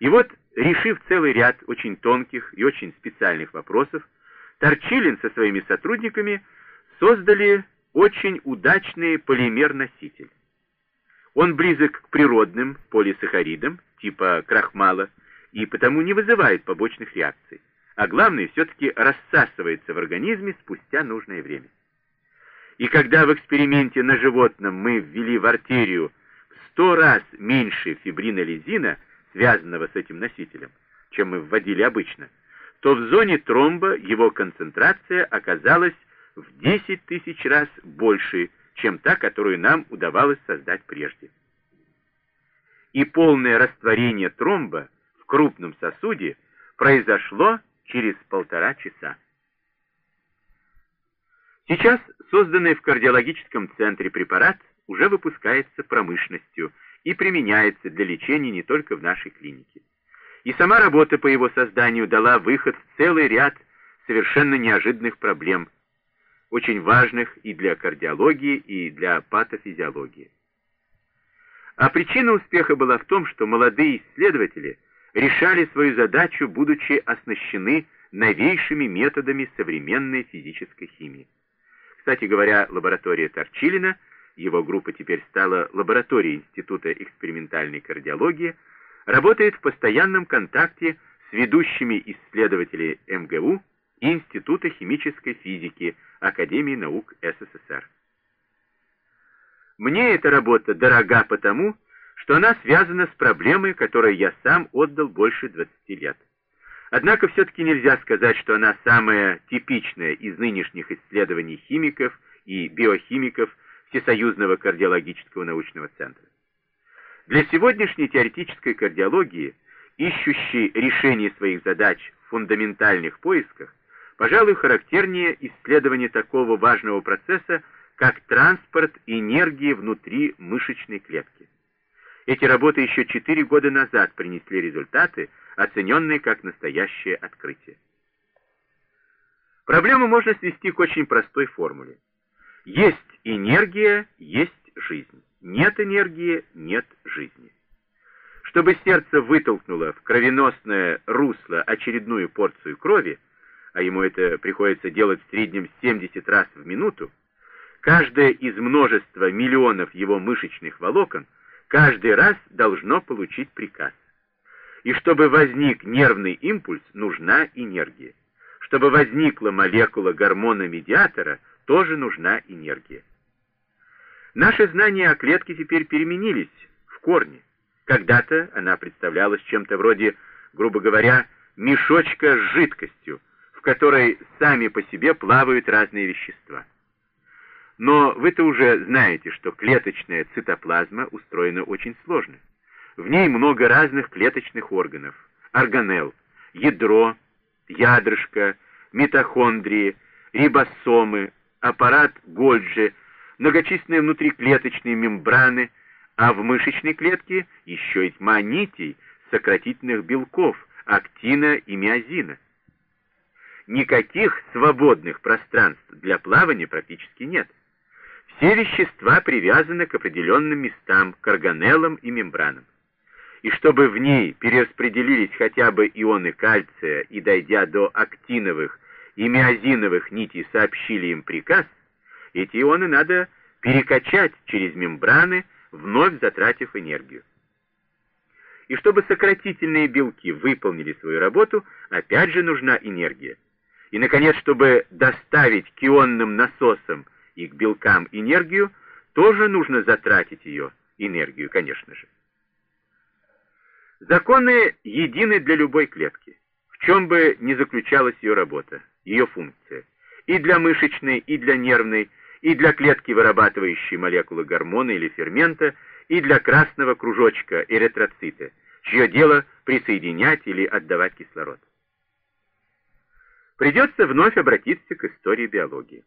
И вот, решив целый ряд очень тонких и очень специальных вопросов, Торчилин со своими сотрудниками создали очень удачный полимер-носитель. Он близок к природным полисахаридам, типа крахмала, и потому не вызывает побочных реакций, а главное, все-таки рассасывается в организме спустя нужное время. И когда в эксперименте на животном мы ввели в артерию в 100 раз меньше фибринолизина, связанного с этим носителем, чем мы вводили обычно, то в зоне тромба его концентрация оказалась в 10 тысяч раз больше, чем та, которую нам удавалось создать прежде. И полное растворение тромба в крупном сосуде произошло через полтора часа. Сейчас созданный в кардиологическом центре препарат уже выпускается промышленностью и применяется для лечения не только в нашей клинике. И сама работа по его созданию дала выход в целый ряд совершенно неожиданных проблем, очень важных и для кардиологии, и для патофизиологии. А причина успеха была в том, что молодые исследователи решали свою задачу, будучи оснащены новейшими методами современной физической химии. Кстати говоря, лаборатория Торчилина, его группа теперь стала лабораторией Института экспериментальной кардиологии, работает в постоянном контакте с ведущими исследователями МГУ и Института химической физики Академии наук СССР. Мне эта работа дорога потому, что она связана с проблемой, которой я сам отдал больше 20 лет. Однако все-таки нельзя сказать, что она самая типичная из нынешних исследований химиков и биохимиков Всесоюзного кардиологического научного центра. Для сегодняшней теоретической кардиологии, ищущей решение своих задач в фундаментальных поисках, пожалуй, характернее исследование такого важного процесса, как транспорт энергии внутри мышечной клетки. Эти работы еще четыре года назад принесли результаты, оцененные как настоящее открытие. Проблему можно свести к очень простой формуле. Есть энергия, есть жизнь. Нет энергии, нет жизни. Чтобы сердце вытолкнуло в кровеносное русло очередную порцию крови, а ему это приходится делать в среднем 70 раз в минуту, каждое из множества миллионов его мышечных волокон каждый раз должно получить приказ. И чтобы возник нервный импульс, нужна энергия. Чтобы возникла молекула гормона-медиатора, тоже нужна энергия. Наши знания о клетке теперь переменились в корне. Когда-то она представлялась чем-то вроде, грубо говоря, мешочка с жидкостью, в которой сами по себе плавают разные вещества. Но вы-то уже знаете, что клеточная цитоплазма устроена очень сложно. В ней много разных клеточных органов. Органелл, ядро, ядрышко, митохондрии, рибосомы, аппарат Гольджи, многочисленные внутриклеточные мембраны, а в мышечной клетке еще и тьма нитей, сократительных белков, актина и миозина. Никаких свободных пространств для плавания практически нет. Все вещества привязаны к определенным местам, к органеллам и мембранам. И чтобы в ней перераспределились хотя бы ионы кальция и, дойдя до актиновых и миозиновых нитей, сообщили им приказ, эти ионы надо перекачать через мембраны, вновь затратив энергию. И чтобы сократительные белки выполнили свою работу, опять же нужна энергия. И, наконец, чтобы доставить к ионным насосам и к белкам энергию, тоже нужно затратить ее, энергию, конечно же. Законы едины для любой клетки, чем бы ни заключалась ее работа, ее функция, и для мышечной, и для нервной, и для клетки, вырабатывающей молекулы гормона или фермента, и для красного кружочка эритроцита, чье дело присоединять или отдавать кислород. Придется вновь обратиться к истории биологии.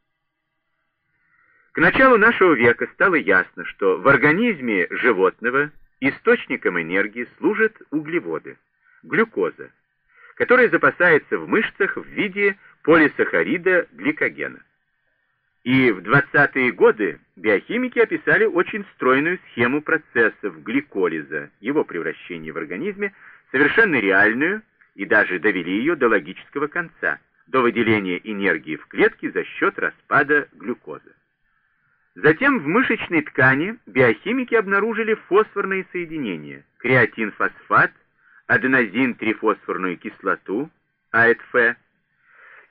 К началу нашего века стало ясно, что в организме животного источником энергии служат углеводы, глюкоза, которая запасается в мышцах в виде полисахарида гликогена. И в 20-е годы биохимики описали очень стройную схему процессов гликолиза, его превращения в организме, совершенно реальную, и даже довели ее до логического конца, до выделения энергии в клетке за счет распада глюкозы. Затем в мышечной ткани биохимики обнаружили фосфорные соединения, креатинфосфат, аденозин-трифосфорную кислоту, АЭТФ,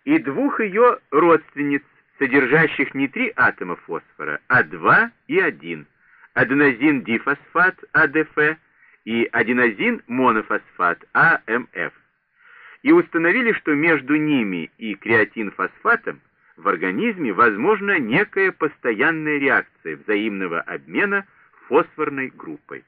и двух ее родственниц, содержащих не три атома фосфора, а два и один, аденозин-дифосфат, АДФ, и аденозин-монофосфат, АМФ, и установили, что между ними и креатинфосфатом в организме возможна некая постоянная реакция взаимного обмена фосфорной группой.